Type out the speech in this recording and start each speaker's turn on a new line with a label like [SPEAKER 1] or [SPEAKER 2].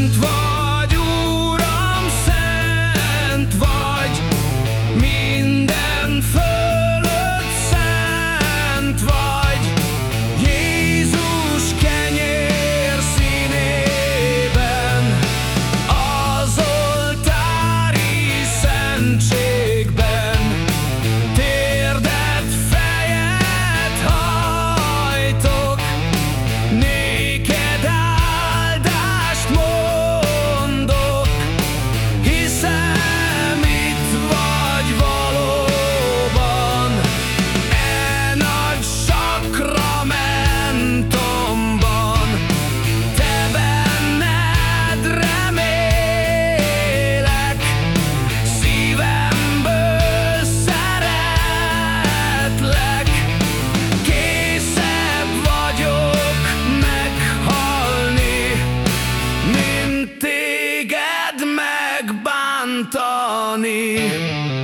[SPEAKER 1] sind wahr. Anthony.